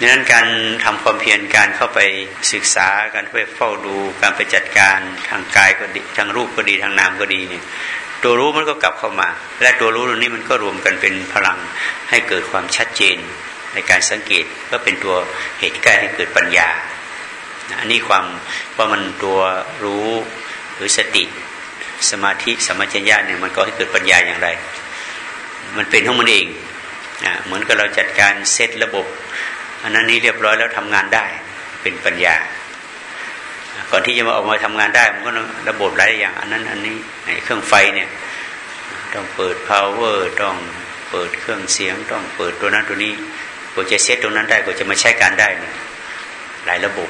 ดังนั้นการทำความเพียรการเข้าไปศึกษาการไปเฝ้าดูการไปจัดการทางกายก็ดีทางรูปก็ดีทางนามก็ดีเนี่ยตัวรู้มันก็กลับเข้ามา และตัวรู้ตรงนี้มันก็รวมกันเป็นพลังให้เกิดความชัดเจนในการสังเกตก็เป็นตัวเหตุใกล้ให้เกิดปัญญาอันนี้ความว่ามันตัวรู้หรือสติ สมาธิสมัญญาเนี่ยมันก็ให้เกิดปัญญาอย่างไร มันเป็นของมันเองเหมือนกับเราจัดการเซตระบบ อันนั้นนี้เรียบร้อยแล้วทำงานได้เป็นปัญญา ก่อนที่จะมาออกมาทำงานได้ มันก็ระบบหลายอย่าง อันนั้นอันนี้เครื่องไฟเนี่ยต้องเปิด power ต้องเปิดเครื่องเสียง ต้องเปิดตัวนั้นตัวนี้กว่าจะเซตตรงนั้นได้กว่าจะมาใช้การได้เนี่ยหลายระบบ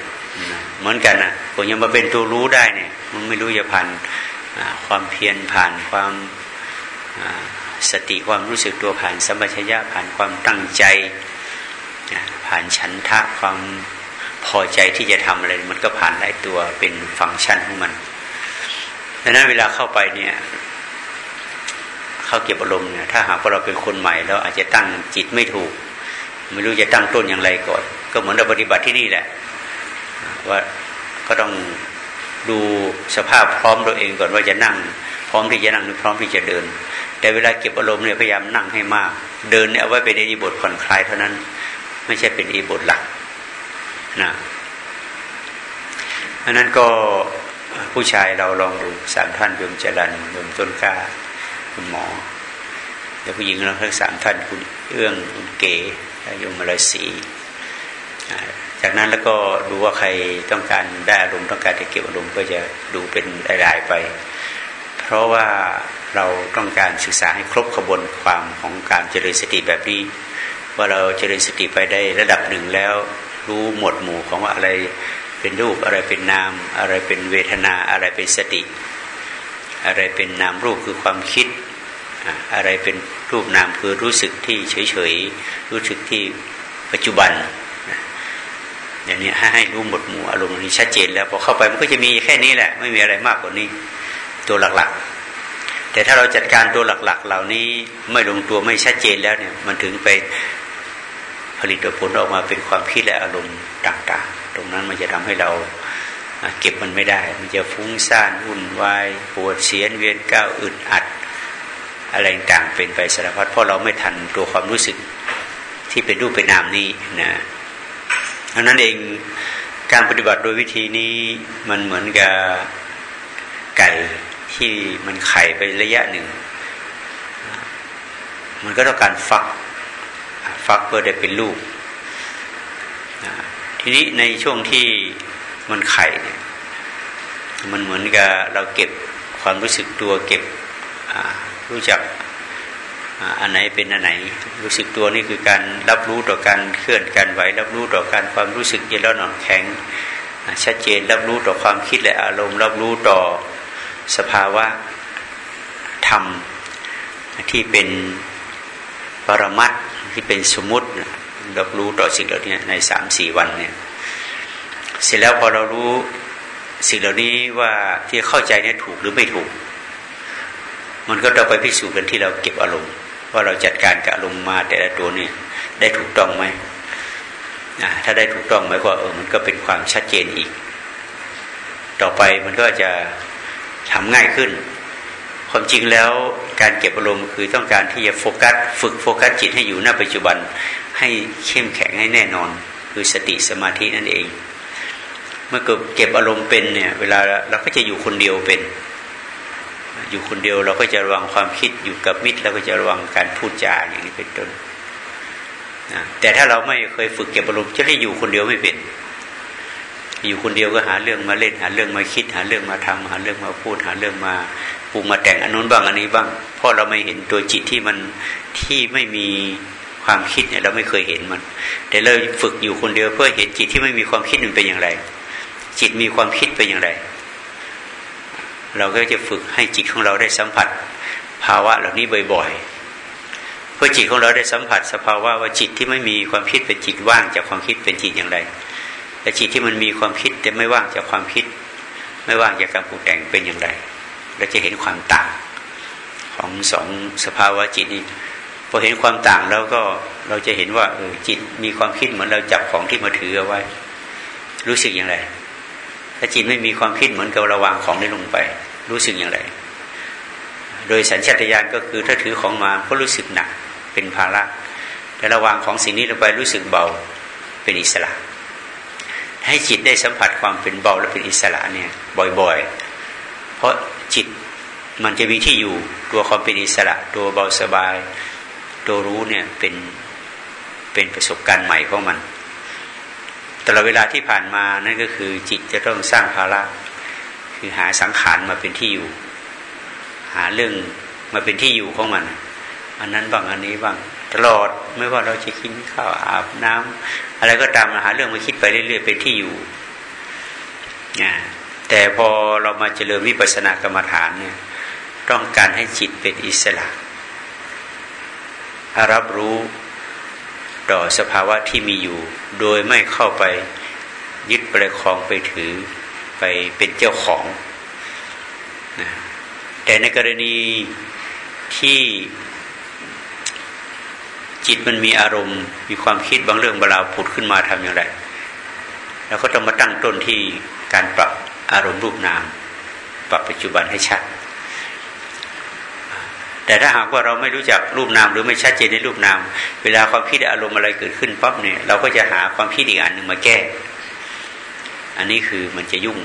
เหมือนกันนะกว่าจะมาเป็นตัวรู้ได้เนี่ยมันไม่รู้จะผ่านความเพียรผ่านความสติความรู้สึกตัวผ่านสัมปชัญญะผ่านความตั้งใจ ผ่านฉันทะความพอใจที่จะทำอะไรมันก็ผ่านหลายตัวเป็นฟังก์ชันของมันดังนั้นเวลาเข้าไปเนี่ย เข้าเก็บอารมณ์เนี่ย ถ้าหากว่าเราเป็นคนใหม่แล้วอาจจะตั้งจิตไม่ถูก ไม่รู้จะตั้งต้นอย่างไรก่อน ก็เหมือนเราปฏิบัติที่นี่แหละ ว่าก็ต้องดูสภาพพร้อมตัวเองก่อนว่าจะนั่ง พร้อมที่จะนั่งหรือพร้อมที่จะเดิน แต่เวลาเก็บอารมณ์เนี่ยพยายามนั่งให้มาก เดินเนี่ยเอาไว้เป็นในบทผ่อนคลายเท่านั้น ไม่ใช่เป็นอีบทหลักนะอันนั้นก็ผู้ชายเราลองดูสามท่านโยมจรันโยมต้นกล้าคุณหมอแล้วผู้หญิงเราทั้งสามท่านคุณเอื้องคุณเก๋โยมมลศรีจากนั้นแล้วก็ดูว่าใครต้องการได้อารมณ์ต้องการจะเก็บอารมณ์ก็จะดูเป็นรายๆไป เพราะว่าเราต้องการศึกษาให้ครบขบวนความของการเจริญสติแบบนี้ ว่าเราเจริญสติไปได้ระดับหนึ่งแล้ว รู้หมวดหมู่ของว่าอะไรเป็นรูปอะไรเป็นนาม อะไรเป็นเวทนาอะไรเป็นสติ อะไรเป็นนามรูปคือความคิด อะไรเป็นรูปนามคือรู้สึกที่เฉยๆรู้สึกที่ปัจจุบันอย่างนี้ให้รู้หมดหมู่อารมณ์นี้ชัดเจนแล้วพอเข้าไปมันก็จะมีแค่นี้แหละ ไม่มีอะไรมากกว่านี้ ตัวหลักๆ แต่ถ้าเราจัดการตัวหลักๆ เหล่านี้ไม่ลงตัวไม่ชัดเจนแล้วเนี่ย มันถึงไป ผลิตผลออกมาเป็นความคิดและอารมณ์ต่าง ๆ ตรงนั้นมันจะทำให้เราเก็บมันไม่ได้ มันจะฟุ้งซ่านวุ่นวายปวดเสียนเวียนก้าวอึดอัดอะไรต่างเป็นไปสารพัดเพราะเราไม่ทันตัวความรู้สึกที่เป็นรูปเป็นนามนี้นะเพราะนั้นเองการปฏิบัติโดยวิธีนี้มันเหมือนกับไก่ที่มันไข่ไประยะหนึ่ง มันก็ต้องการฟัก ฟักเพื่อได้เป็นลูก ทีนี้ในช่วงที่มันไข่เนี่ยมันเหมือนกับเราเก็บความรู้สึกตัวเก็บรู้จักอันไหนเป็นอันไหน รู้สึกตัวนี่คือการรับรู้ต่อการเคลื่อนการไหว รับรู้ต่อการความรู้สึกเย็นแล้วนอนแข็ง ชัดเจนรับรู้ต่อความคิดและอารมณ์ รับรู้ต่อสภาวะธรรมที่เป็นปรมัต ที่เป็นสมมติรับรู้ต่อสิ่งเหล่านี้ในสามสี่วันเนี่ย เสร็จแล้วพอเรารู้สิ่งเหล่านี้ว่าที่เข้าใจเนี่ยถูกหรือไม่ถูก มันก็ต้องไปพิสูจน์กันที่เราเก็บอารมณ์ ว่าเราจัดการกับอารมณ์มาแต่ละตัวเนี่ยได้ถูกต้องไหมถ้าได้ถูกต้องไหมก็เออมันก็เป็นความชัดเจนอีก ต่อไปมันก็จะทำง่ายขึ้น ความจริงแล้วการเก็บอารมณ์คือต้องการที่จะโฟกัสฝึกโฟกัสจิตให้อยู่ณปัจจุบันให้เข้มแข็งให้แน่นอน คือสติสมาธินั่นเอง เมื่อเกิดเก็บอารมณ์เป็นเนี่ยเวลาเราก็จะอยู่คนเดียวเป็น อยู่คนเดียวเราก็จะระวังความคิดอยู่กับมิตรเราก็จะระวังการพูดจาอย่างนี้เป็นต้นนะแต่ถ้าเราไม่เคยฝึกเก็บอารมณ์จะให้อยู่คนเดียวไม่เป็น อยู่คนเดียวก็หาเรื่องมาเล่นหาเรื่องมาคิด หาเรื่องมาทำหาเรื่องมาพูดหาเรื่องมา ปรุงมาแต่งอันนู้นบ้างอันนี้บ้างเพราะเราไม่เห็นตัวจิตที่มันที่ไม่มีความคิดเนี่ยเราไม่เคยเห็นมัน แต่เราฝึกอยู่คนเดียวเพื่อเห็นจิตที่ไม่มีความคิดมันเป็นอย่างไร จิตมีความคิดเป็นอย่างไร เราก็จะฝึกให้จิตของเราได้สัมผัส ภาวะเหล่านี้บ่อยๆ เพื่อจิตของเราได้สัมผัส สภาวะว่าจิตที่ไม่มีความคิดเป็นจิตว่างจากความคิดเป็นจิตอย่างไรแต่จิตที่มันมีความคิดแต่ไม่ว่างจากความคิด ไม่ว่างจากการปรุงแต่งเป็นอย่างไร เราจะเห็นความต่าง ของสองสภาวะจิตนี้พอเห็นความต่างแล้วก็เราจะเห็นว่าเออจิตมีความคิดเหมือนเราจับของที่มาถือเอาไว้ รู้สึกอย่างไร ถ้าจิตไม่มีความคิดเหมือนกับเราวางของนี้ลงไป รู้สึกอย่างไร โดยสัญชาตญาณก็คือถ้าถือของมาก็รู้สึกหนักเป็นภาระแต่ระวางของสิ่งนี้ลงไปรู้สึกเบาเป็นอิสระ ให้จิตได้สัมผัสความเป็นเบาและเป็นอิสระเนี่ยบ่อย ๆ เพราะ จิต มันจะมีที่อยู่ตัวความเป็นอิสระ ตัวเบาสบาย ตัวรู้เนี่ยเป็นเป็นประสบการณ์ใหม่ของมันตลอดเวลาที่ผ่านมานั่นก็คือจิตจะต้องสร้างภาระคือหาสังขารมาเป็นที่อยู่ หาเรื่องมาเป็นที่อยู่ของมัน อันนั้นบางอันนี้บางตลอดไม่ว่าเราจะกินข้าวอาบน้ำอะไรก็ตามหาเรื่องมาคิดไปเรื่อยๆเป็นที่อยู่ แต่พอเรามาเจริญวิปัสสนากรรมฐานเนี่ยต้องการให้จิตเป็นอิสระ รับรู้ต่อสภาวะที่มีอยู่ โดยไม่เข้าไปยึดประคองไปถือไปเป็นเจ้าของนะแต่ในกรณีที่จิตมันมีอารมณ์ มีความคิดบางเรื่องเวลาผุดขึ้นมาทำอย่างไรเราก็ต้องมาตั้งต้นที่การปรับ อารมณ์รูปนามปรับปัจจุบันให้ชัด แต่ถ้าหากว่าเราไม่รู้จักรูปนามหรือไม่ชัดเจนในรูปนาม เวลาความคิดอารมณ์อะไรเกิดขึ้นปั๊บเนี่ยเราก็จะหาความคิดอีกอันหนึ่งมาแก้ อันนี้คือมันจะยุ่ง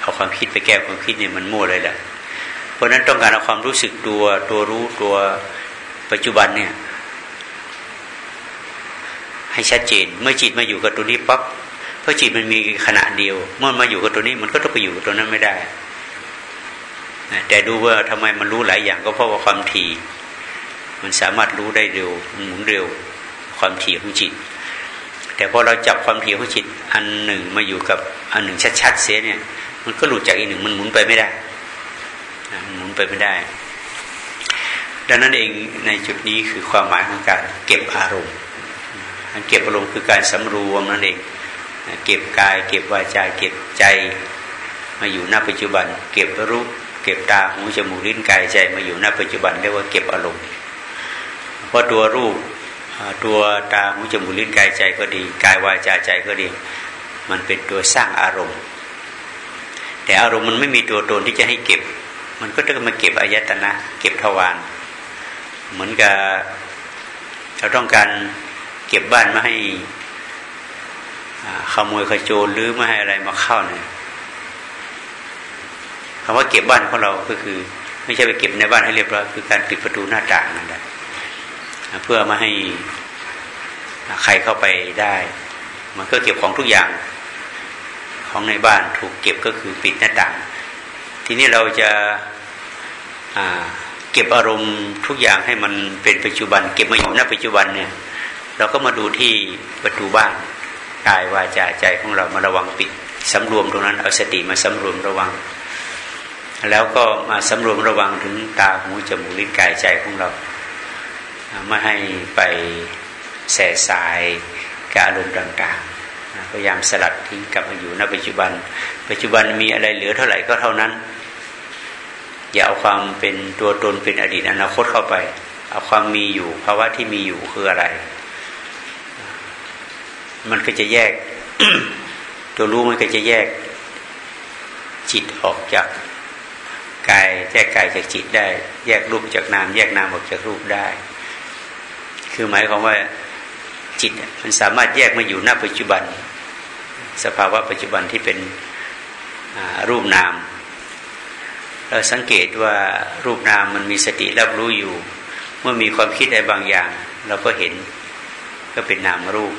เอาความคิดไปแก้ความคิดเนี่ยมันมั่วเลยแหละเพราะนั้นต้องการเอาความรู้สึกตัวตัวรู้ตัวปัจจุบันเนี่ยให้ชัดเจน เมื่อจิตมาอยู่กับตัวนี้ปั๊บ เพราะจิตมันมีขณะเดียว เมื่อมาอยู่กับตัวนี้มันก็ต้องไปอยู่กับตัวนั้นไม่ได้แต่ดูว่าทำไมมันรู้หลายอย่างก็เพราะว่าความถี่ มันสามารถรู้ได้เร็วหมุนเร็ว ความถี่ของจิต แต่พอเราจับความถี่ของจิต อันหนึ่งมาอยู่กับอันหนึ่งชัดๆเสียเนี่ย มันก็หลุดจากอีกหนึ่งมันหมุนไปไม่ได้มหมุนไปไม่ได้ ดังนั้นเองในจุดนี้คือความหมายของการเก็บอารมณ์การเก็บอารมณ์คือการสำรวมนั่นเอง เก็บกาย เก็บวาจาเก็บใจ มาอยู่ณปัจจุบัน เก็บรูป เก็บตาหูจมูกลิ้นกายใจ มาอยู่ณปัจจุบันเรียกว่าเก็บอารมณ์เพราะตัวรูปตัวตาหูจมูกลิ้นกายใจก็ดี กายวาจาใจก็ดี มันเป็นตัวสร้างอารมณ์ แต่อารมณ์มันไม่มีตัวตนที่จะให้เก็บ มันก็ต้องมาเก็บอายตนะ เก็บทวารเหมือนกับเราต้องการเก็บบ้านไม่ให้ ขโมยขโจรหรือไม่ให้อะไรมาเข้าเนี่ยคำว่าเก็บบ้านของเราก็คือ ไม่ใช่ไปเก็บในบ้านให้เรียบร้อยคือการปิดประตูหน้าต่างนั่นแหละเพื่อไม่ให้ใครเข้าไปได้ มันก็เก็บของทุกอย่างของในบ้านถูกเก็บก็คือปิดหน้าต่าง ทีนี้เราจะเก็บอารมณ์ทุกอย่างให้มันเป็นปัจจุบัน เก็บมาอยู่ณปัจจุบันเนี่ย เราก็มาดูที่ประตูบ้าน กายวาจาใจของเรามาระวังปิดสำรวมตรงนั้น เอาสติมาสำรวมระวัง แล้วก็มาสำรวมระวังถึงตาหูจมูกลิ้นกายใจของเรา ไม่ให้ไปแส่สายกับอารมณ์ต่างๆ พยายามสลัดทิ้งกลับมาอยู่ณปัจจุบัน ปัจจุบันมีอะไรเหลือเท่าไหร่ก็เท่านั้น อย่าเอาความเป็นตัวตนเป็นอดีตอนาคตเข้าไป เอาความมีอยู่ภาวะที่มีอยู่คืออะไร มันก็จะแยก ตัวรู้มันก็จะแยกจิตออกจากกายแยกกายจากจิตได้ แยกรูปจากนาม แยกนามออกจากรูปได้ คือหมายความว่าจิตมันสามารถแยกมาอยู่หน้าปัจจุบัน สภาวะปัจจุบันที่เป็นรูปนาม เราสังเกตว่ารูปนามมันมีสติรับรู้อยู่ เมื่อมีความคิดอะไรบางอย่าง เราก็เห็นก็เป็นนามรูป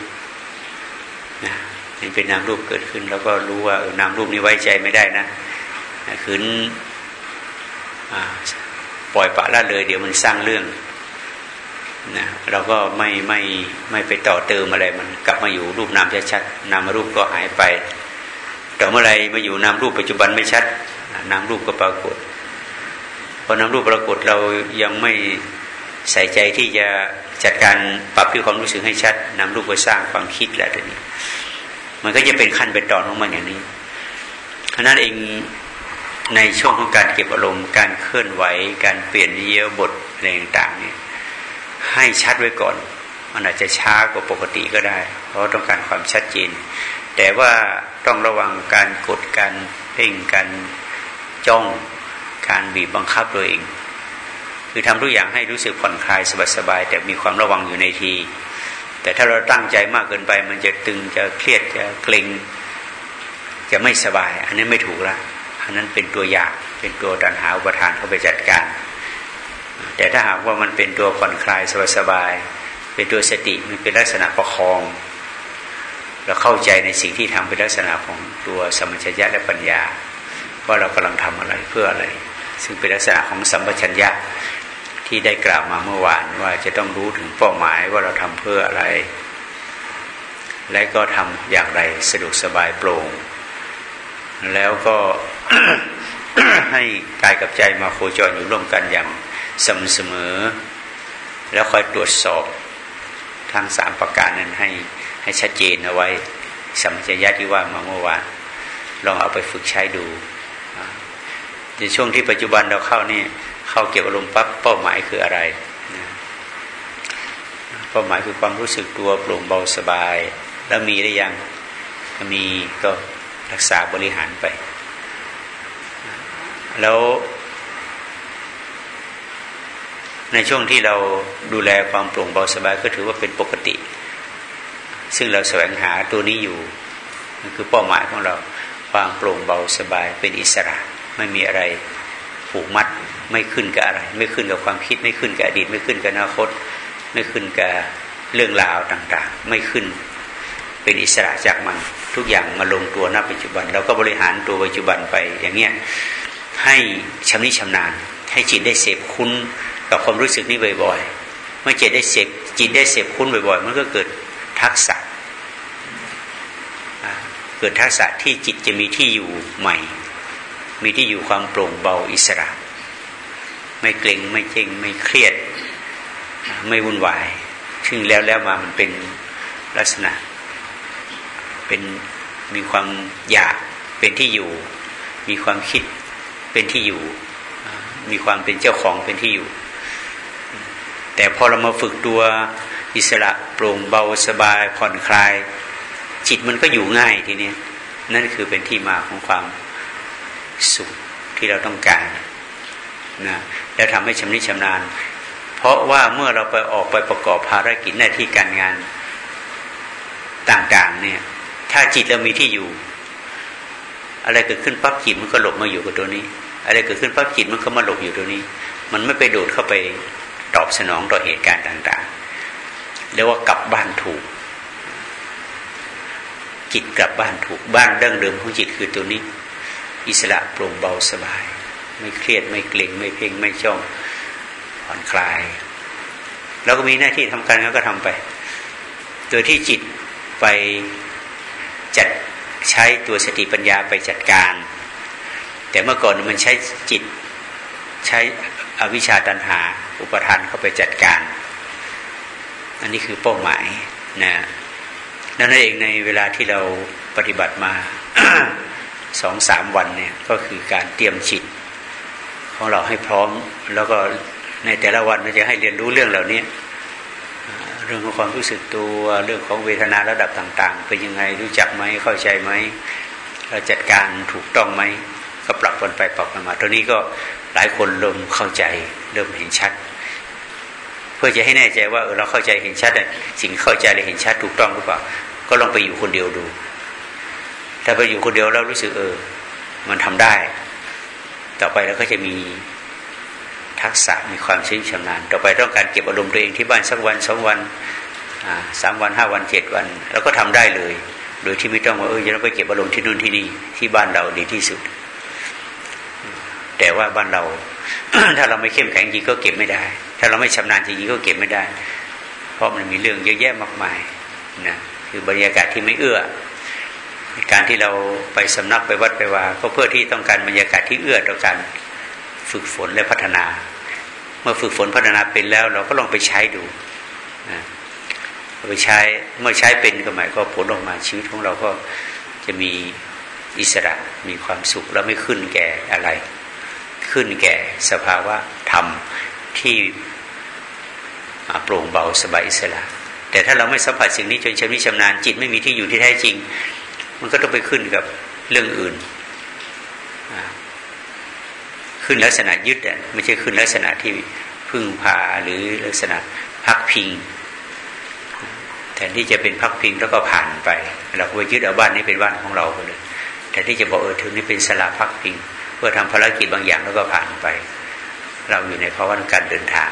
นะนี่เป็นนามรูปเกิดขึ้น แล้วก็รู้ว่าเออนามรูปนี้ไว้ใจไม่ได้นะขืนปล่อยปะละเลย เดี๋ยวมันสร้างเรื่องนะเราก็ไม่ไม่ไม่ไปต่อเติมอะไรมันกลับมาอยู่รูปนามชัดๆนามรูปก็หายไปต่อเมื่อไรมาอยู่นามรูปปัจจุบันไม่ชัดนามรูปก็ปรากฏพอนามรูปปรากฏเรายังไม่ ใส่ใจที่จะจัดการปรับที่ความรู้สึกให้ชัดนำรูปไปสร้างความคิดแล้วทีนี้ มันก็จะเป็นขั้นเป็นตอนของมันอย่างนี้เพราะนั้นเองในช่วงของการเก็บอารมณ์การเคลื่อนไหว การเปลี่ยนเยียวบทอะไรต่างๆเนี่ยให้ชัดไว้ก่อน มันอาจจะช้ากว่าปกติก็ได้ เพราะต้องการความชัดเจน แต่ว่าต้องระวังการกดการเพ่งการจ้องการบีบบังคับตัวเอง คือทำทุกอย่างให้รู้สึกผ่อนคลายสบายๆแต่มีความระวังอยู่ในที แต่ถ้าเราตั้งใจมากเกินไป มันจะตึงจะเครียดจะเกร็งจะไม่สบาย อันนี้ไม่ถูกละอันนั้นเป็นตัวอยากเป็นตัวตันหาอุปทานเข้าไปจัดการ แต่ถ้าหากว่ามันเป็นตัวผ่อนคลายสบายๆเป็นตัวสติมันเป็นลักษณะประคองเราเข้าใจในสิ่งที่ทำเป็นลักษณะของตัวสมัญญะและปัญญา ว่าเรากำลังทำอะไรเพื่ออะไร ซึ่งเป็นลักษณะของสัมปชัญญะ ที่ได้กล่าวมาเมื่อวานว่าจะต้องรู้ถึงเป้าหมายว่าเราทำเพื่ออะไร และก็ทำอย่างไรสะดวกสบายโปร่ง แล้วก็ให้กายกับใจมาโคจรอยู่ร่วมกันอย่างสม่ำเสมอ แล้วคอยตรวจสอบทั้งสามประการนั้นให้ให้ชัดเจนเอาไว้สัมปชัญญะที่ว่ามาเมื่อวานลองเอาไปฝึกใช้ดูในช่วงที่ปัจจุบันเราเข้านี่ เข้าเก็บอารมณ์ปั๊บเป้าหมายคืออะไรเป้าหมายคือความรู้สึกตัวโปร่งเบาสบาย แล้วมีได้ยังมีก็รักษาบริหารไป แล้ว ในช่วงที่เราดูแลความโปร่งเบาสบายก็ถือว่าเป็นปกติ ซึ่งเราแสวงหาตัวนี้อยู่มันคือเป้าหมายของเราความโปร่งเบาสบายเป็นอิสระไม่มีอะไร ผูกมัดไม่ขึ้นกับอะไร ไม่ขึ้นกับความคิด ไม่ขึ้นกับอดีต ไม่ขึ้นกับอนาคต ไม่ขึ้นกับเรื่องราวต่างๆ ไม่ขึ้น เป็นอิสระจากมัน ทุกอย่างมาลงตัวณปัจจุบันเราก็บริหารตัวปัจจุบันไปอย่างเงี้ยให้ชำนิชำนาญ ให้จิตได้เสพคุ้นกับความรู้สึกนี้บ่อยๆ เมื่อจิตได้เสพจิตได้เสพคุ้นบ่อยๆ มันก็เกิดทักษะเกิดทักษะที่จิตจะมีที่อยู่ใหม่ มีที่อยู่ความโปร่งเบาอิสระ ไม่เกร็งไม่เจงไม่เครียด ไม่วุ่นวาย ซึ่งแล้วแล้วมามันเป็นลักษณะ เป็นมีความอยากเป็นที่อยู่ มีความคิดเป็นที่อยู่ มีความเป็นเจ้าของเป็นที่อยู่ แต่พอเรามาฝึกตัวอิสระโปร่งเบาสบายผ่อนคลาย จิตมันก็อยู่ง่ายทีนี้นั่นคือเป็นที่มาของความ สุขที่เราต้องการนะแล้วทำให้ชำนิชำนาญ เพราะว่าเมื่อเราไปออกไปประกอบภารกิจหน้าที่การงานต่างๆเนี่ย ถ้าจิตเรามีที่อยู่ อะไรเกิดขึ้นปั๊บจิตมันก็หลบมาอยู่กับตัวนี้ อะไรเกิดขึ้นปั๊บจิตมันก็มาหลบอยู่ตัวนี้ มันไม่ไปโดดเข้าไปตอบสนองต่อเหตุการณ์ต่างๆเรียกว่ากลับบ้านถูก จิตกลับบ้านถูกบ้านดั้งเดิมของจิตคือตัวนี้ อิสระโปร่งเบาสบาย ไม่เครียดไม่เกร็งไม่เพ่งไม่จ้องผ่อนคลายแล้วก็มีหน้าที่ทำการแล้วก็ทำไป โดยที่จิตไปจัดใช้ตัวสติปัญญาไปจัดการ แต่เมื่อก่อนมันใช้จิตใช้อวิชชาตันหา อุปทานเข้าไปจัดการ อันนี้คือเป้าหมายนะนั่นเองในเวลาที่เราปฏิบัติมา สองสามวันเนี่ยก็คือการเตรียมจิตของเราให้พร้อม แล้วก็ในแต่ละวันเราจะให้เรียนรู้เรื่องเหล่านี้เรื่องของความรู้สึกตัวเรื่องของเวทนาระดับต่าง ๆ เป็นยังไงรู้จักไหมเข้าใจไหมเราจัดการถูกต้องไหมก็ปรับกันไปปรับกันมาตัวนี้ก็หลายคนเริ่มเข้าใจเริ่มเห็นชัด เพื่อจะให้แน่ใจว่าเออเราเข้าใจเห็นชัดสิ่งเข้าใจเลยเห็นชัดถูกต้องหรือเปล่า ก็ลองไปอยู่คนเดียวดู ถ้าไปอยู่คนเดียวแล้วรู้สึกเออ มันทำได้ ต่อไปเราก็จะมีทักษะมีความชินชำนาญ ต่อไปต้องการเก็บอารมณ์ตัวเองที่บ้านสักวันสองวันสามวันห้าวันเจ็ดวันเราก็ทำได้เลย โดยที่ไม่ต้องว่าเออจะต้องไปเก็บอารมณ์ที่นู่นที่นี่ที่บ้านเราดีที่สุด แต่ว่าบ้านเรา ถ้าเราไม่เข้มแข็งจริงก็เก็บไม่ได้ ถ้าเราไม่ชำนาญจริงก็เก็บไม่ได้ เพราะมันมีเรื่องเยอะแยะมากมายนะคือบรรยากาศที่ไม่เอื้อ การที่เราไปสำนักไปวัดไปว่าก็เพื่อที่ต้องการบรรยากาศที่เอื้อต่อการฝึกฝนและพัฒนา เมื่อฝึกฝนพัฒนาเป็นแล้ว เราก็ลองไปใช้ดูนะไปใช้เมื่อใช้เป็นก็หมายก็ผลออกมาชีวิตของเราก็จะมีอิสระมีความสุข แล้วไม่ขึ้นแก่อะไร ขึ้นแก่สภาวะธรรมที่โปร่งเบาสบายอิสระ แต่ถ้าเราไม่สัมผัสสิ่งนี้จนชำนิชำนาญจิตไม่มีที่อยู่ที่แท้จริง มันก็ต้องไปขึ้นกับเรื่องอื่น ขึ้นลักษณะยึดอะไม่ใช่ขึ้นลักษณะที่พึ่งพาหรือลักษณะพักพิงแทนที่จะเป็นพักพิงแล้วก็ผ่านไป เราไปยึดเอาบ้านนี้เป็นบ้านของเราไปเลยแทนที่จะบอกเออถึงนี้เป็นสลาพักพิง เพื่อทำภารกิจบางอย่างแล้วก็ผ่านไป เราอยู่ในภาวะการเดินทาง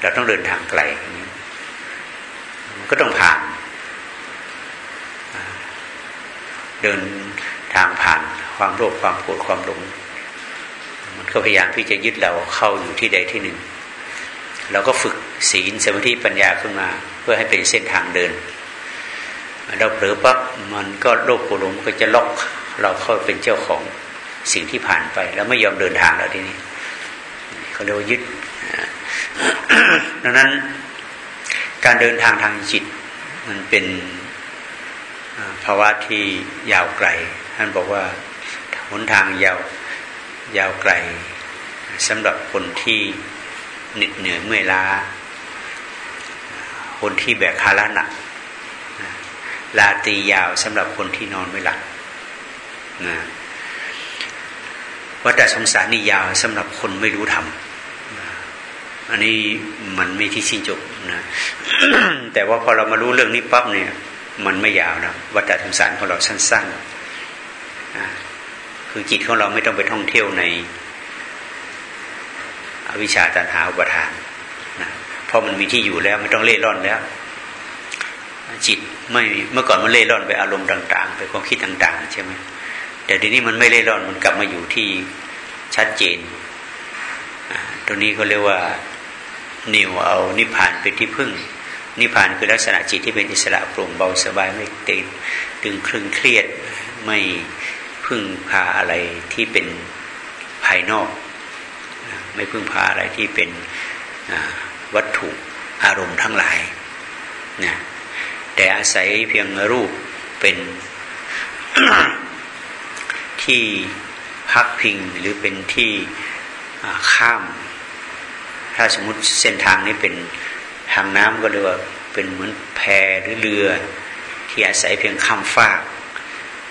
เราต้องเดินทางไกลก็ต้องผ่าน เดินทางผ่านความโลภความโกรธความหลง มันก็พยายามที่จะยึดเราเข้าอยู่ที่ใดที่หนึ่ง เราก็ฝึกศีลสมาธิปัญญาขึ้นมา เพื่อให้เป็นเส้นทางเดิน เราเผลอปั๊บมันก็โลภโกรธมันก็จะล็อกเราเข้าเป็นเจ้าของสิ่งที่ผ่านไป แล้วไม่ยอมเดินทางแล้วทีนี้เขาเรียกว่ายึดดังนั้นการเดินทางทางจิตมันเป็น ภาวะที่ยาวไกล ท่านบอกว่าหนทางยาวยาวไกลสำหรับคนที่เหน็ดเหนื่อยเมื่อยล้า คนที่แบกภาระหนักลาตียาวสำหรับคนที่นอนไม่หลับนะวัฏสงสารนี่ยาวสำหรับคนไม่รู้ธรรมอันนี้มันไม่ที่สิ้นจบนะแต่ว่าพอเรามารู้เรื่องนี้ปั๊บเนี่ย มันไม่ยาวนะวัฏสงสารของเราสั้นๆนะคือจิตของเราไม่ต้องไปท่องเที่ยวใน อวิชชาตันหาอุปทานนะเพราะมันมีที่อยู่แล้วไม่ต้องเล่ร่อนแล้ว จิตไม่เมื่อก่อนมันเล่ร่อนไปอารมณ์ต่าง ๆ ไปความคิดต่าง ๆ ใช่ไหมแต่ทีนี้มันไม่เล่ร่อนมันกลับมาอยู่ที่ชัดเจนตัวนี้เขาเรียกว่านิวเอานิพานเป็นที่พึ่ง นิพพานคือลักษณะจิตที่เป็นอิสระโปร่งเบาสบายไม่ติดตึงครึ่งเครียดไม่พึ่งพาอะไรที่เป็นภายนอก ไม่พึ่งพาอะไรที่เป็นวัตถุอารมณ์ทั้งหลายนะแต่อาศัยเพียงรูปเป็นที่พักพิงหรือเป็นที่ข้าม ถ้าสมมติเส้นทางนี้เป็น ทางน้ำก็เรียกว่าเป็นเหมือนแพหรือเรือ ที่อาศัยเพียงข้ามฟาก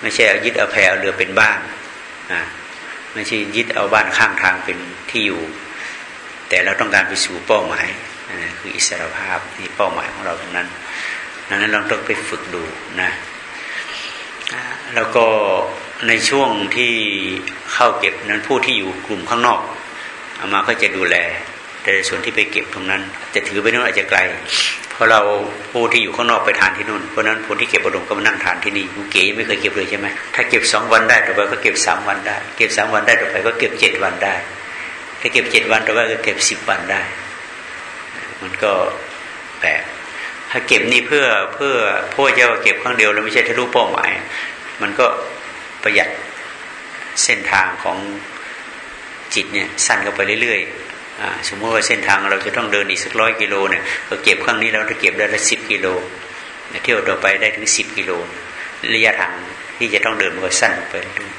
ไม่ใช่เอายึดเอาแพเอาเรือเป็นบ้านอ่าไม่ใช่ยึดเอาบ้านข้างทางเป็นที่อยู่ แต่เราต้องการไปสู่เป้าหมายคืออิสรภาพที่เป้าหมายของเราตรงนั้นนั้นเราต้องไปฝึกดูนะแล้วก็ในช่วงที่เข้าเก็บนั้นผู้ที่อยู่กลุ่มข้างนอกอามาก็จะดูแล แต่ส่วนที่ไปเก็บตรงนั้น จะถือไปโน่นอาจจะไกล เพราะเราผู้ที่อยู่ข้างนอกไปทานที่นู่นเพราะนั้นคนที่เก็บอารมณ์ก็มานั่งทานที่นี่กูเก๋ไม่เคยเก็บเลยใช่ไหมถ้าเก็บสองวันได้ต่อไปก็เก็บสามวันได้ เก็บสามวันได้ต่อไปก็เก็บเจ็ดวันได้ ถ้าเก็บเจ็ดวันต่อไปก็เก็บสิบวันได้ มันก็แปลกถ้าเก็บนี่เพื่อเพื่อเพื่อจะเก็บครั้งเดียวแล้วไม่ใช่ทะลุเป้าหมาย มันก็ประหยัดเส้นทางของจิตเนี่ยสั้นเข้าไปเรื่อย สมมติว่าเส้นทางเราจะต้องเดินอีกสักร้อยกิโลเนี่ยเราเก็บครั้งนี้เราจะเก็บได้ละสิบกิโลเที่ยวต่อไปได้ถึงสิบกิโลระยะทางที่จะต้องเดินมันก็สั้นไปเรื่อย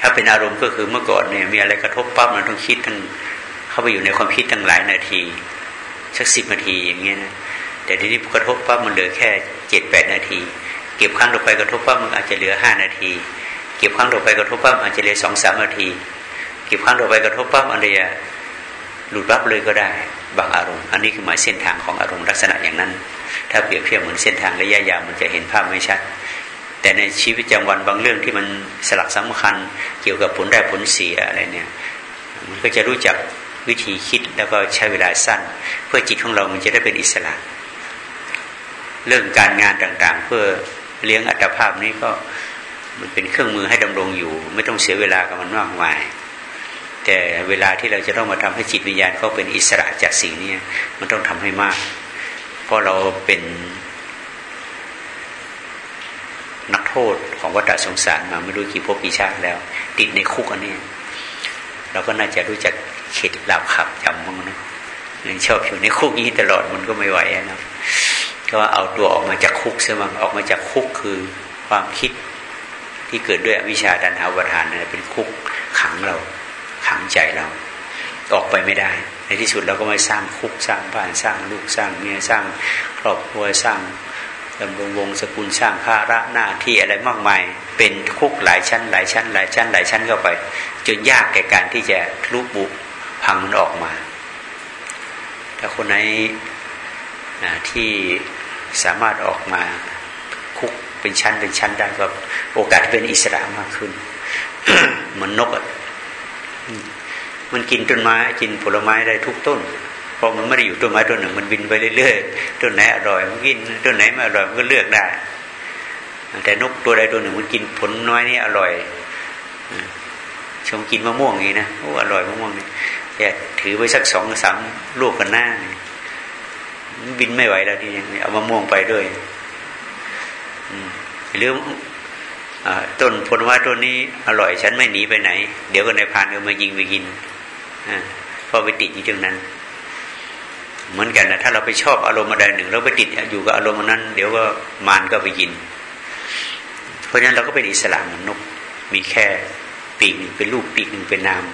ถ้าเป็นอารมณ์ก็คือเมื่อก่อนเนี่ยมีอะไรกระทบปั๊บมันต้องคิดทั้งเข้าไปอยู่ในความคิดทั้งหลายนาทีสักสิบนาทีอย่างเงี้ยนะแต่ทีนี้กระทบปั๊บมันเหลือแค่เจ็ดแปดนาที เก็บครั้งต่อไปกระทบปั๊บมันอาจจะเหลือห้านาที เก็บครั้งต่อไปกระทบปั๊บอาจจะเหลือสองสามนาที เก็บครั้งต่อไปกระทบปั๊บอะไร หลุดปั๊บเลยก็ได้ บางอารมณ์ อันนี้คือหมายเส้นทางของอารมณ์ลักษณะอย่างนั้น ถ้าเปรียบเทียบเหมือนเส้นทางระยะยาวมันจะเห็นภาพไม่ชัด แต่ในชีวิตประจำวันบางเรื่องที่มันสลักสำคัญ เกี่ยวกับผลได้ผลเสียอะไรเนี่ยมันก็จะรู้จักวิธีคิดแล้วก็ใช้เวลาสั้น เพื่อจิตของเรามันจะได้เป็นอิสระ เรื่องการงานต่างๆ เพื่อเลี้ยงอัตภาพนี้ก็มันเป็นเครื่องมือให้ดำรงอยู่ ไม่ต้องเสียเวลากับมันมากมาย แต่เวลาที่เราจะต้องมาทำให้จิตวิญญาณเขาเป็นอิสระจากสิ่งนี้มันต้องทำให้มาก เพราะเราเป็นนักโทษของวัฏสงสารมาไม่รู้กี่ภพกี่ชาติแล้ว ติดในคุกอันนี้เราก็น่าจะรู้จักเข็ดหลับขับจำมั้งนะชอบอยู่ในคุกนี้ตลอดมันก็ไม่ไหวนะก็เอาตัวออกมาจากคุกเสียมั้งออกมาจากคุกคือความคิดที่เกิดด้วยอวิชชาดันหาวทานนะเป็นคุกขังเรา ขังใจเรา ออกไปไม่ได้ ในที่สุดเราก็มาสร้างคุกสร้างบ้านสร้างลูกสร้างเมียสร้างครอบครัวสร้างดำรงวงสกุลสร้างภาระหน้าที่อะไรมากมาย เป็นคุกหลายชั้น หลายชั้น หลายชั้น หลายชั้นเข้าไป จนยากแก่การที่จะทะลุบุพังมันออกมา ถ้าคนไหนที่สามารถออกมาคุกเป็นชั้นเป็นชั้นได้ก็โอกาสเป็นอิสระมากขึ้น เหมือนนกอะ มันกินต้นไม้กินผลไม้ได้ทุกต้นเพราะมันไม่ได้อยู่ต้นไม้ต้นหนึ่ง มันบินไปเรื่อยๆต้นไหนอร่อยมันกินต้นไหนไม่อร่อยมันก็เลือกได้ แต่นกตัวใดตัวหนึ่ง มันกินผลน้อยนี่อร่อยชมกินมะม่วงอย่างนี้นะโอ้อร่อยมะม่วงนี่แต่ถือไปสักสองสามลูกกันหน้าบินไม่ไหวแล้วที่ยังเอามะม่วงไปด้วยหรือ ต้นผลไม้ต้นนี้อร่อยฉันไม่หนีไปไหน เดี๋ยวก็ในพานก็มายิงไปกินเพราะไปติดอยู่ตรงนั้น เหมือนกันนะถ้าเราไปชอบอารมณ์อะไรหนึ่ง เราไปติดอยู่กับอารมณ์นั้น เดี๋ยวก็มารก็ไปกิน เพราะฉะนั้นเราก็เป็นอิสระเหมือนนก มีแค่ปีกหนึ่งเป็นลูกปีกหนึ่งเป็นนาม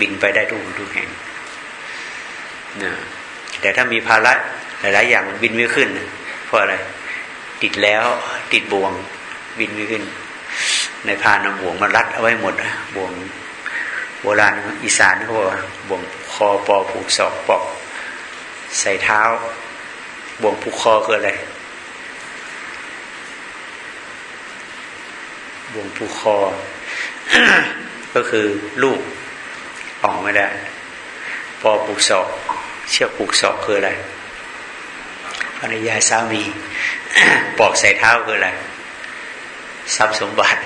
บินไปได้ทุกทุกแห่งนะแต่ถ้ามีภาระหลาย ๆ อย่างมันบินไม่ขึ้น เพราะอะไร ติดแล้วติดบ่วงบินไม่ขึ้น ในพานเอาบ่วงมารัดเอาไว้หมดบ่วงโบราณอีสานเขาบอกบ่วงคอปอผูกศอกปอกใส่เท้า บ่วงผูกคอคืออะไรบ่วงผูกคอ ก็คือลูกออกไม่ได้ ปอผูกศอกเชือกผูกศอกคืออะไรภรรยาสามี ปอกใส่เท้าคืออะไร ทรัพย์สมบัติ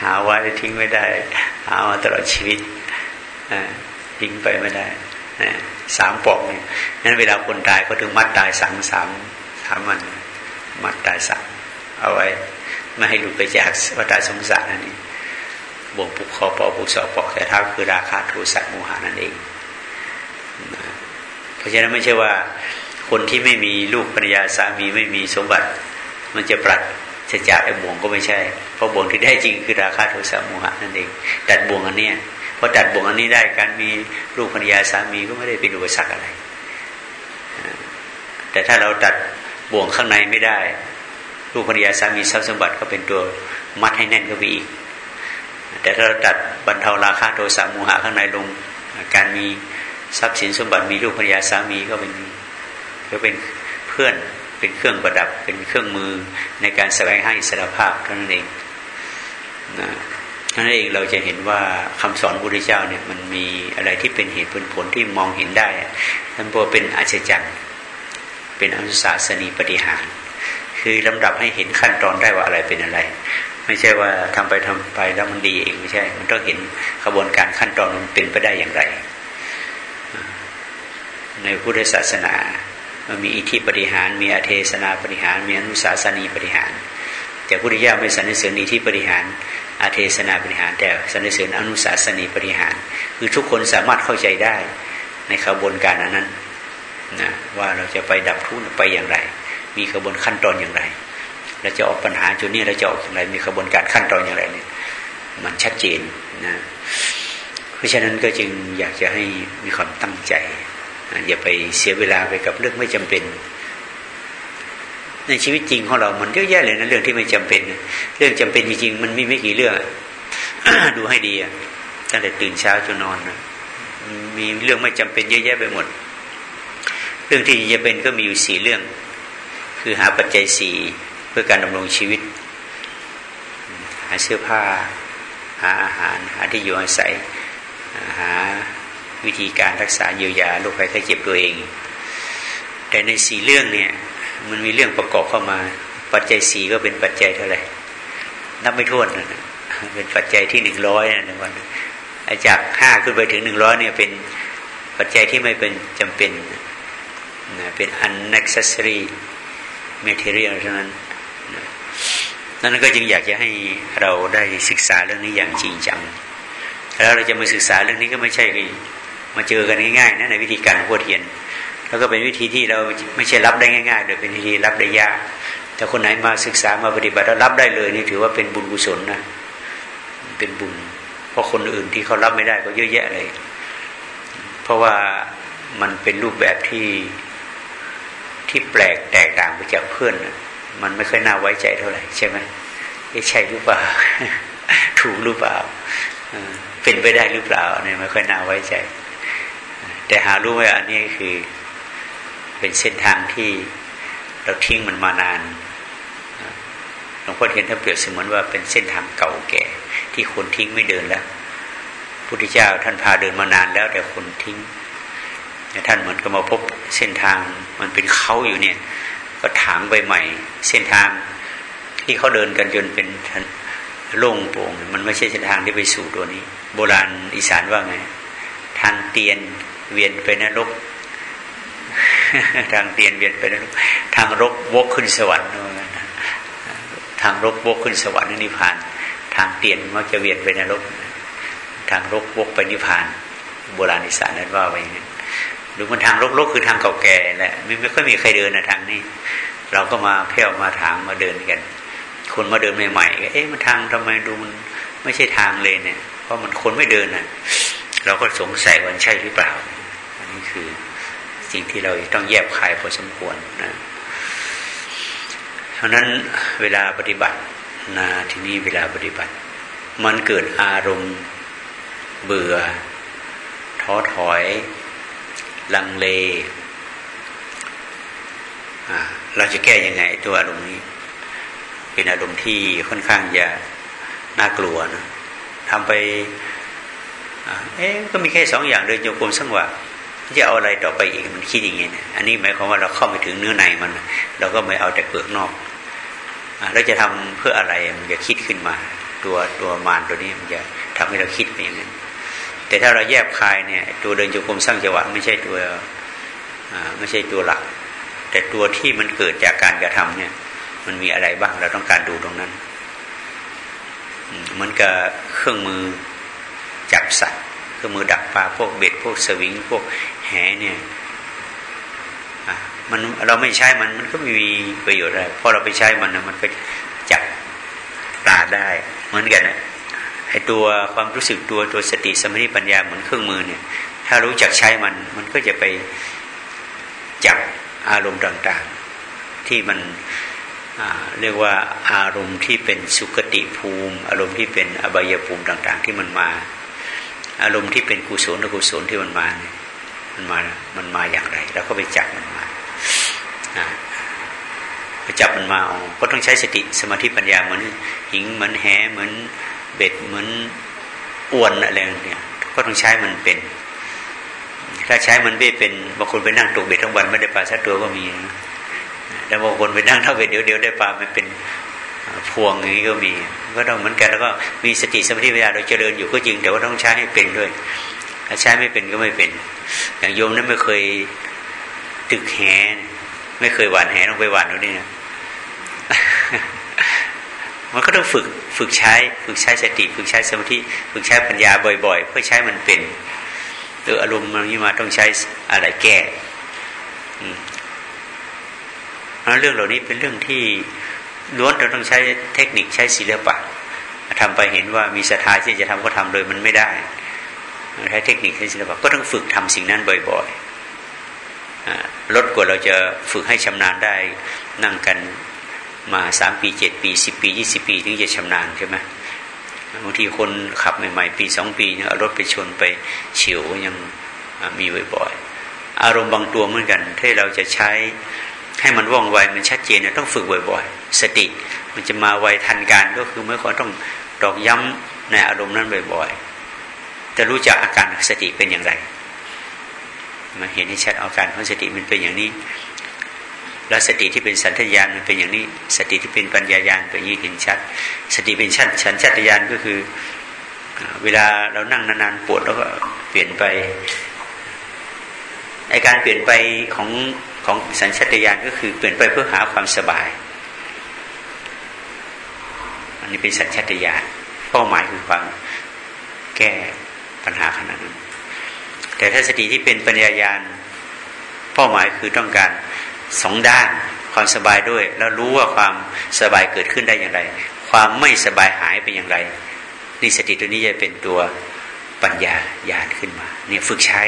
หาไว้ทิ้งไม่ได้ หามาตลอดชีวิตทิ้งไปไม่ได้สามปอกเนี่ยนั้นเวลาคนตายก็ถึงมัดตายสังสามสามมัน มัดตายสังเอาไว้ ไม่ให้หลุดไปจากวัฏสงสารนั่นเองบวกปุกคอปอปุกสอบปอกแต่เท้าคือราคาโทสะโมหานั่นเอง เพราะฉะนั้นไม่ใช่ว่าคนที่ไม่มีลูกภรรยาสามีไม่มีสมบัติ มันจะปรัด จะจากไอ้บ่วงก็ไม่ใช่ เพราะบ่วงที่ได้จริงคือราคาโทสะโมหะนั่นเองดัดบ่วงอันเนี้ยพอดัดบ่วงอันนี้ได้การมีลูกภรรยาสามีก็ไม่ได้เป็นอุปสรรคอะไร แต่ถ้าเราดัดบ่วงข้างในไม่ได้ ลูกภรรยาสามีทรัพย์สมบัติก็เป็นตัวมัดให้แน่นก็ไปอีก แต่ถ้าเราดัดบรรเทาราคาโทสะโมหะข้างในลงการมีทรัพย์สินสมบัติมีลูกภรรยาสามีก็เป็นก็เป็นเพื่อน เป็นเครื่องประดับเป็นเครื่องมือในการแสวงให้สารภาพเท่านั้นเองนะนั่นเองเราจะเห็นว่าคำสอนพระพุทธเจ้าเนี่ยมันมีอะไรที่เป็นเหตุเป็นผลที่มองเห็นได้ท่านบอกเป็นอาชจรรย์เป็นอนุสาสนีปฏิหาร คือลำดับให้เห็นขั้นตอนได้ว่าอะไรเป็นอะไร ไม่ใช่ว่าทำไปทำไปแล้วมันดีเองไม่ใช่ มันต้องเห็นกระบวนการขั้นตอนมันเป็นไปได้อย่างไร ในพุทธศาสนา มันมีอิทธิปฏิหาร มีอเทศนาปฏิหาร มีอนุสาสนีปฏิหาร แต่พุทธิยาไม่สรรเสริญอิทธิปฏิหารอเทศนาปฏิหาร แต่สรรเสริญอนุสาสนีปฏิหาร คือทุกคนสามารถเข้าใจได้ในขบวนการอันนั้นนะว่าเราจะไปดับทุกข์ไปอย่างไร มีขบวนขั้นตอนอย่างไรเราจะออกปัญหาจุดนี้เราจะออกอย่างไร มีขบวนการขั้นตอนอย่างไรเนี่ยมันชัดเจนนะเพราะฉะนั้นก็จึงอยากจะให้มีความตั้งใจ อย่าไปเสียเวลาไปกับเรื่องไม่จำเป็น ในชีวิตจริงของเรา มันเยอะแยะเลยนะเรื่องที่ไม่จำเป็น เรื่องจำเป็นจริงๆมันมีไม่กี่เรื่อง ดูให้ดีตั้งแต่ตื่นเช้าจนนอนนะมีเรื่องไม่จำเป็นเยอะแยะไปหมด เรื่องที่จะเป็นก็มีอยู่สี่เรื่อง คือหาปัจจัยสี่เพื่อการดำรงชีวิต หาเสื้อผ้า หาอาหาร หาที่อยู่อาศัย หา วิธีการรักษาเยียวยาโรคภัยไข้เจ็บตัวเอง แต่ในสี่เรื่องเนี่ยมันมีเรื่องประกอบเข้ามา ปัจจัยสี่ก็เป็นปัจจัยเท่าไหร่นับไม่ถ้วนนะเป็นปัจจัยที่หนึ่งร้อยนะวันจากห้าขึ้นไปถึงหนึ่งร้อยเนี่ยเป็นปัจจัยที่ไม่เป็นจำเป็นนะเป็น unnecessary material เท่านั้นนั่นก็จึงอยากจะให้เราได้ศึกษาเรื่องนี้อย่างจริงจัง แล้วเราจะมาศึกษาเรื่องนี้ก็ไม่ใช่ มาเจอกันง่ายๆนะในวิธีการพูดเทียน แล้วก็เป็นวิธีที่เราไม่ใช่รับได้ง่ายๆโดยเป็นวิธีรับได้ยาก แต่คนไหนมาศึกษามาปฏิบัติแล้วรับได้เลยนี่ถือว่าเป็นบุญกุศลนะเป็นบุญ เพราะคนอื่นที่เขารับไม่ได้ก็เยอะแยะเลย เพราะว่ามันเป็นรูปแบบที่ที่แปลกแตกต่างไปจากเพื่อนมันไม่ค่อยน่าไว้ใจเท่าไหร่ใช่ไหมใช่หรือเปล่า ถูกหรือเปล่าเป็นไปได้หรือเปล่าเนี่ยไม่ค่อยน่าไว้ใจ แต่หารู้ว่าอันนี้คือเป็นเส้นทางที่เราทิ้งมันมานานหลวงพ่อเทียนท่านเปรียบเสมือนว่าเป็นเส้นทางเก่าแก่ ที่คนทิ้งไม่เดินแล้วพุทธเจ้าท่านพาเดินมานานแล้วแต่คนทิ้งท่านเหมือนกับมาพบเส้นทางมันเป็นเขาอยู่เนี่ย ก็ถางไปใหม่ เส้นทางที่เขาเดินกันจนเป็นโล่งโปร่งมันไม่ใช่เส้นทางที่ไปสู่ตัวนี้ โบราณอีสานว่าไง ทางเตียน เวียนไปนรก ทางเตียนเวียนไปนรก ทางรกวกขึ้นสวรรค์ทางรกวกขึ้นสวรรค์นิพพาน ทางเตียนมักจะเวียนไปนรก ทางรกวกไปนิพพาน โบราณอีสานนั้นว่าไว้อย่างนี้หรือมันทางรกๆคือทางเก่าแก่แหละไม่ไม่ค่อยมีใครเดินนะทางนี้ เราก็มาเพี้ยวมาทางมาเดินกัน คนมาเดินใหม่ๆเอ๊ะมันทางทำไมดูมันไม่ใช่ทางเลยเนี่ย เพราะมันคนไม่เดินน่ะ เราก็สงสัยวันใช่หรือเปล่า อันนี้คือสิ่งที่เราต้องแยบคายพอสมควรนะเพราะนั้นเวลาปฏิบัตินะที่นี่เวลาปฏิบัติ มันเกิดอารมณ์เบื่อ ท้อถอย ลังเลเราจะแก้ยังไง ตัวอารมณ์นี้ เป็นอารมณ์ที่ค่อนข้างจะน่ากลัวนะทำไป เอ๊ะก็มีแค่สองอย่างเดินโยกมสังวะจะเอาอะไรต่อไปอีกมันคิดอย่างนี้นะอันนี้หมายความว่าเราเข้าไปถึงเนื้อในมัน เราก็ไม่เอาแต่เปลือกนอกเราจะทำเพื่ออะไรมันจะคิดขึ้นมา ตัวตัวมารตัวนี้มันจะทำให้เราคิดไปอย่างนั้นแต่ถ้าเราแยบคายเนี่ย ตัวเดินโยกมสร้างจังหวะไม่ใช่ตัวไม่ใช่ตัวหลัก แต่ตัวที่มันเกิดจากการกระทำเนี่ย มันมีอะไรบ้างเราต้องการดูตรงนั้นเหมือนกับเครื่องมือ จับสัตว์เครื่องมือดักปลาพวกเบ็ดพวกสวิงพวกแหเนี่ยมันเราไม่ใช้มันมันก็ไม่มีประโยชน์อะไรพอเราไปใช้มันมันก็จับปลาได้ เหมือนกันนะไอตัวความรู้สึกตัวตัวสติสมาธิปัญญาเหมือนเครื่องมือเนี่ย ถ้ารู้จักใช้มันมันก็จะไปจับอารมณ์ต่างๆ ที่มันเรียกว่าอารมณ์ที่เป็นสุคติภูมิ อารมณ์ที่เป็นอบายภูมิต่าง ๆ ที่มันมา อารมณ์ที่เป็นกุศลอกุศลที่มันมาเนี่ยมันมามันมาอย่างไรแล้วก็ไปจับมันมาไปจับมันมาก็ต้องใช้สติสมาธิปัญญาเหมือนหิงเหมือนแหเหมือนเบ็ดเหมือนอ้วนอะไรเนี่ยก็ต้องใช้มันเป็น ถ้าใช้มันไม่เป็นบางคนไปนั่งตกเบ็ดทั้งวันไม่ได้ปลาสักตัวก็มีแล้วบางคนไปนั่งเท่าเบ็ดเดี๋ยวเดี๋ยวได้ปลามันเป็น พวงอย่างนี้ก็มี ก็ต้องเหมือนกันแล้วก็มีสติสมาธิปัญญาโดยเจริญอยู่ก็จริงแต่ว่าต้องใช้ให้เป็นด้วยถ้าใช้ไม่เป็นก็ไม่เป็น อย่างโยมนั้นไม่เคยตึกแหไม่เคยหวานแหต้องไปหวานดูนี่นะมันก็ต้องฝึกฝึกใช้ ฝึกใช้สติ ฝึกใช้สมาธิฝึกใช้ปัญญาบ่อย ๆ เพื่อใช้มันเป็นหรืออารมณ์มันนี้มาต้องใช้อะไรแก้เพราะเรื่องเหล่านี้เป็นเรื่องที่ ล้วนเราต้องใช้เทคนิคใช้ศิลปะทำไปเห็นว่ามีศรัทธาที่จะทำก็ทำเลยมันไม่ได้ใช้เทคนิคใช้ศิลปะก็ต้องฝึกทำสิ่งนั้นบ่อยๆลดกว่าเราจะฝึกให้ชำนาญได้นั่งกันมาสามปีเจ็ดปีสิบปียี่สิบปีถึงจะชำนาญใช่ไหมบางทีคนขับใหม่ๆ ปีสองปีเนี่ยรถไปชนไปเฉียวยังมีบ่อยๆอารมณ์บางตัวเหมือนกันถ้าเราจะใช้ ให้มันว่องไวมันชัดเจนเนี่ยต้องฝึกบ่อยๆ สติมันจะมาไวทันการก็คือเมื่อก่อนต้องตอกย้ำในอารมณ์นั้นบ่อยๆ จะรู้จักอาการสติเป็นอย่างไรมาเห็นให้ชัดอาการของสติมันเป็นอย่างนี้ แล้วสติที่เป็นสัญญาณมันเป็นอย่างนี้ สติที่เป็นปัญญายาณเป็นอย่างนี้เห็นชัด สติเป็นชั้นสัญชาตญาณก็คือ เวลาเรานั่งนานๆปวดแล้วก็เปลี่ยนไปไอการเปลี่ยนไปของ ของสัญชาตญาณก็คือเปลี่ยนไปเพื่อหาความสบาย อันนี้เป็นสัญชาตญาณเป้าหมายคือความแก้ปัญหาขนาดนั้นแต่ถ้าสติที่เป็นปัญญายาณเป้าหมายคือต้องการสองด้านความสบายด้วย แล้วรู้ว่าความสบายเกิดขึ้นได้อย่างไร ความไม่สบายหายไปอย่างไรนี่สติตัวนี้จะเป็นตัวปัญญาญาณขึ้นมา เนี่ยฝึกใช้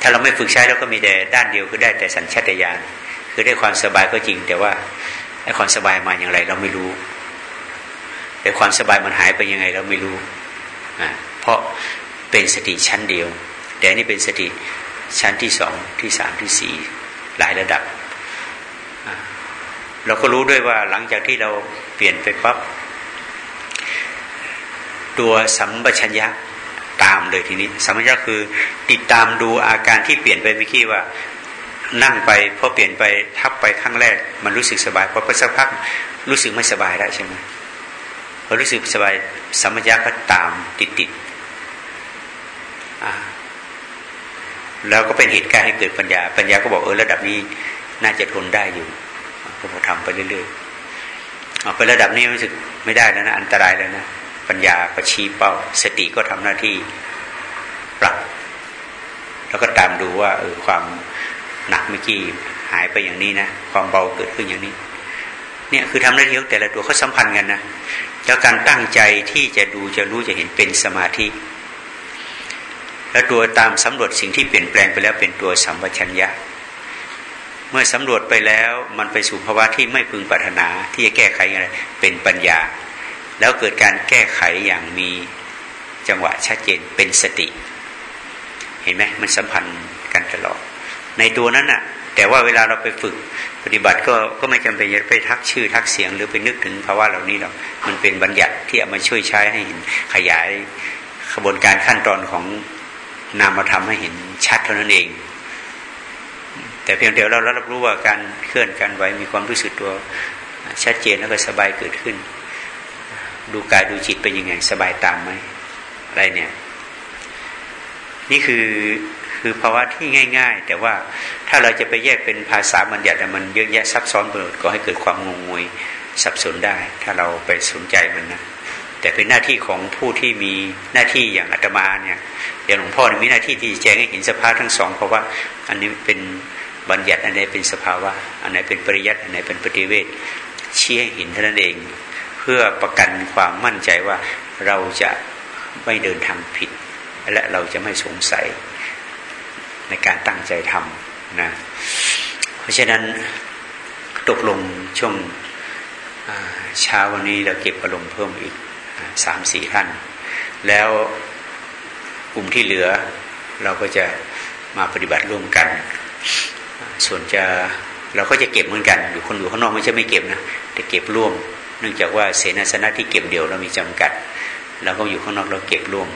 ถ้าเราไม่ฝึกใช้เราก็มีแต่ด้านเดียวคือได้แต่สัญชาตญาณคือได้ความสบายก็จริง แต่ว่าไอ้ความสบายมาอย่างไร เราไม่รู้ แต่ความสบายมันหายไปยังไงเราไม่รู้อ่าเพราะเป็นสติชั้นเดียว แต่นี่เป็นสติชั้นที่สองที่สามที่สี่หลายระดับ เราก็รู้ด้วยว่าหลังจากที่เราเปลี่ยนไปปั๊บตัวสัมปชัญญะามเลยทีนี้สัมปชัญญะคือติดตามดูอาการที่เปลี่ยนไปเมื่อกี้ว่านั่งไปพอเปลี่ยนไปทับไปครั้งแรก มันรู้สึกสบายพอไปสักพักรู้สึกไม่สบายได้ใช่ไหมพอรู้สึกสบายสัมปชัญญะก็ตามติดติดแล้วก็เป็นเหตุการณ์ให้เกิดปัญญา ปัญญาก็บอกเออระดับนี้น่าจะทนได้อยู่ก็พอทำไปเรื่อยๆเอาไประดับนี้รู้สึกไม่ได้แล้วนะอันตรายแล้วนะ ปัญญาก็ชี้เป้า สติก็ทำหน้าที่ปรับ แล้วก็ตามดูว่าเออความหนักเมื่อกี้หายไปอย่างนี้นะ ความเบาเกิดขึ้นอย่างนี้ เนี่ยคือทำหน้าที่ของแต่ละตัวเขาสัมพันธ์กันนะแล้วการตั้งใจที่จะดูจะรู้จะเห็นเป็นสมาธิ แล้วตัวตามสำรวจสิ่งที่เปลี่ยนแปลงไปแล้วเป็นตัวสัมปชัญญะ เมื่อสำรวจไปแล้วมันไปสู่ภาวะที่ไม่พึงปรารถนาที่จะแก้ไขอะไรเป็นปัญญา แล้วเกิดการแก้ไขอย่างมีจังหวะชัดเจนเป็นสติ เห็นไหมมันสัมพันธ์กันตลอด ในตัวนั้นน่ะแต่ว่าเวลาเราไปฝึกปฏิบัติก็ก็ไม่จำเป็นจะไปทักชื่อทักเสียงหรือไปนึกถึงภาวะเหล่านี้หรอกมันเป็นบัญญัติที่เอามาช่วยใช้ให้เห็นขยายขบวนการขั้นตอนของนามธรรมให้เห็นชัดเท่านั้นเอง แต่เพียงแต่เรารับรู้ว่าการเคลื่อนการไหวมีความรู้สึกตัวชัดเจนแล้วก็สบายเกิดขึ้น ดูกายดูจิตเป็นยังไง สบายตามไหมอะไรเนี่ย นี่คือคือภาวะที่ง่าย ๆ แต่ว่าถ้าเราจะไปแยกเป็นภาษาบัญญัติมันเยอะแยะซับซ้อนไปหมดก็ให้เกิดความงงงวยสับสนได้ ถ้าเราไปสนใจมันนะแต่เป็นหน้าที่ของผู้ที่มีหน้าที่อย่างอาตมาเนี่ยอย่างหลวงพ่อมีหน้าที่ที่แจ้งให้เห็นสภาพทั้งสอง เพราะว่าอันนี้เป็นบัญญัติอันไหนเป็นสภาวะ อันไหนเป็นปริยัติอันไหนเป็นปฏิเวทชี้ให้เห็นเท่านั้นเอง เพื่อประกันความมั่นใจว่าเราจะไม่เดินทางผิด และเราจะไม่สงสัยในการตั้งใจทำนะเพราะฉะนั้นตกลงช่วงเช้าวันนี้เราเก็บอารมณ์เพิ่มอีกสามสี่ท่าน แล้วกลุ่มที่เหลือเราก็จะมาปฏิบัติร่วมกัน ส่วนจะเราก็จะเก็บเหมือนกัน อยู่คนอยู่ข้างนอกไม่ใช่ไม่เก็บนะแต่เก็บร่วม เนื่องจากว่าเสนาสนะที่เก็บเดี่ยวเรามีจำกัดเราก็อยู่ข้างนอกเราเก็บร่วม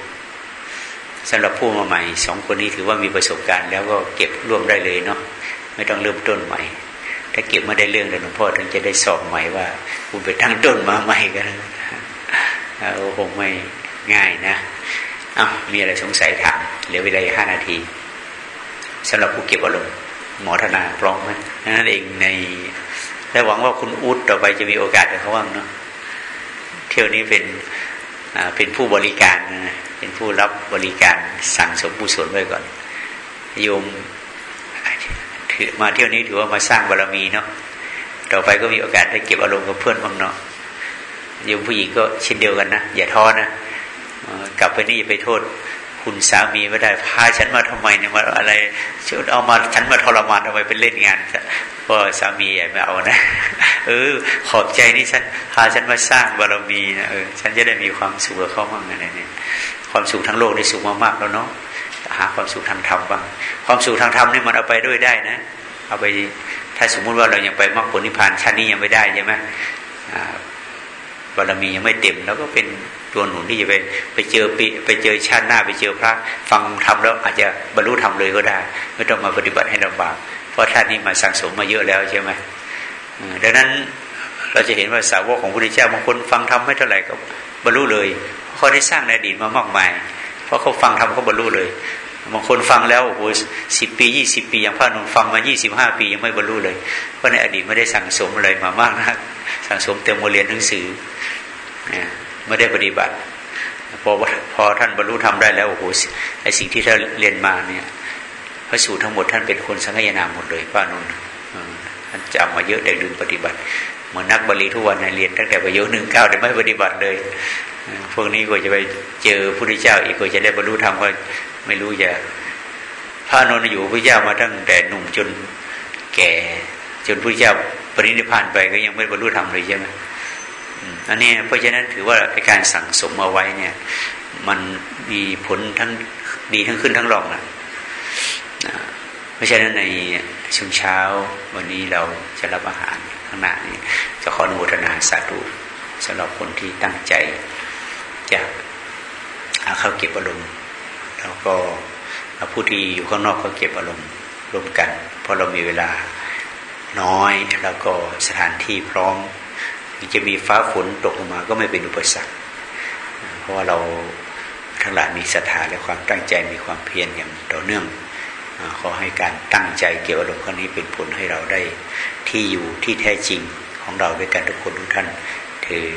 สำหรับผู้มาใหม่สองคนนี้ถือว่ามีประสบการณ์ แล้วก็เก็บร่วมได้เลยเนาะไม่ต้องเริ่มต้นใหม่ ถ้าเก็บไม่ได้เรื่องเดี๋ยวหลวงพ่อถึงจะได้สอบใหม่ว่าคุณไปตั้งต้นมาใหม่กันโอ้คงไม่ง่ายนะอ้าวมีอะไรสงสัยถามเหลือเวลาห้านาทีสำหรับผู้เก็บอารมณ์หมอธนาพร้อมไหมนั่นเองใน และหวังว่าคุณอุดต่อไปจะมีโอกาสกับเขาบ้างเนาะเที่ยวนี้เป็นเป็นผู้บริการเป็นผู้รับบริการสั่งสมบุศลไว้ก่อนโยมมาเที่ยวนี้ถือว่ามาสร้างบารมีเนาะต่อไปก็มีโอกาสได้เก็บอารมณ์กับเพื่อนบ้างเนาะโยมผู้หญิงก็เช่นเดียวกันนะอย่าท้อนะกลับไปนี่อย่าไปโทษ คุณสามีไม่ได้พาฉันมาทำไมเนี่ยมาอะไรชุดเอามาฉันมาทรมานทำไมเป็นเล่นงานก็สามีใหญ่ไม่เอานะเออขอบใจนี่ฉันพาฉันมาสร้างบารมีนะเออฉันจะได้มีความสุขกับเขาบ้างอะไรเนี่ยความสุขทั้งโลกได้สุขมากๆแล้วเนาะหาความสุขทางธรรมบ้างความสุขทางธรรมนี่มันเอาไปด้วยได้นะ เอาไปถ้าสมมุติว่าเรายังไปมรรคผลนิพพานชั้นนี้ยังไม่ได้ใช่ไหมบารมียังไม่เต็มแล้วก็เป็น ตัวหนุนที่จะไปไปเจอปีไปเจอชาติหน้าไปเจอพระ ฟังทำแล้วอาจจะบรรลุธรรมเลยก็ได้ ไม่ต้องมาปฏิบัติให้ลำบากเพราะท่านนี้มาสั่งสมมาเยอะแล้วใช่ไหมดังนั้นเราจะเห็นว่าสาวกของพระพุทธเจ้าบางคนฟังธรรมไม่เท่าไหร่ก็บรรลุเลยเขาได้สร้างในอดีตมามากมาย เพราะเขาฟังธรรมเขาบรรลุเลยบางคนฟังแล้วโอ้โหสิบปียี่สิบปีอย่างพระนนฟังมายี่สิบห้าปียังไม่บรรลุเลย เพราะในอดีตไม่ได้สั่งสมอะไรมามากนะสั่งสมเต็มโมเรียนหนังสือ ไม่ได้ปฏิบัติพอพอท่านบรรลุธรรมได้แล้วโอ้โหไอสิ่งที่ท่านเรียนมาเนี่ยพระสูตรทั้งหมดท่านเป็นคนสังฆยนาหมดเลยป้านุนท่านจำมาเยอะแต่ลืมปฏิบัติเหมือนนักบาริทุกวันเรียนตั้งแต่ประโยชน์หนึ่งเก้าแต่ไม่ปฏิบัติเลยพวกนี้ก็จะไปเจอพระพุทธเจ้า อีกก็จะได้บรรลุธรรมก็ไม่รู้จะพระนนท์อยู่พระเจ้ามาตั้งแต่หนุ่มจนแก่ จนพระเจ้าปรินิพานไปก็ยังไม่บรรลุธรรมเลยใช่ไหม อันนี้เพราะฉะนั้นถือว่าการสั่งสมเอาไว้เนี่ย มันมีผลทั้งดีทั้งขึ้นทั้งลงนะเพราะฉะนั้นในช่วงเช้าวันนี้เราจะรับอาหารข้างหน้านี้จะขออนุโมทนาสาธุสำหรับคนที่ตั้งใจจะเข้าเก็บอารมณ์แล้วก็ผู้ที่อยู่ข้างนอกก็เก็บอารมณ์รวมกัน เพราะเรามีเวลาน้อยแล้วก็สถานที่พร้อม จะมีฟ้าฝนตกลงมาก็ไม่เป็นอุปสรรค เพราะว่าเราทั้งหลายมีศรัทธาและความตั้งใจมีความเพียรอย่างต่อเนื่องขอให้การตั้งใจเกี่ยวกับครั้งนี้เป็นผลให้เราได้ที่อยู่ที่แท้จริงของเราด้วยกันทุกคนทุกท่านเธอ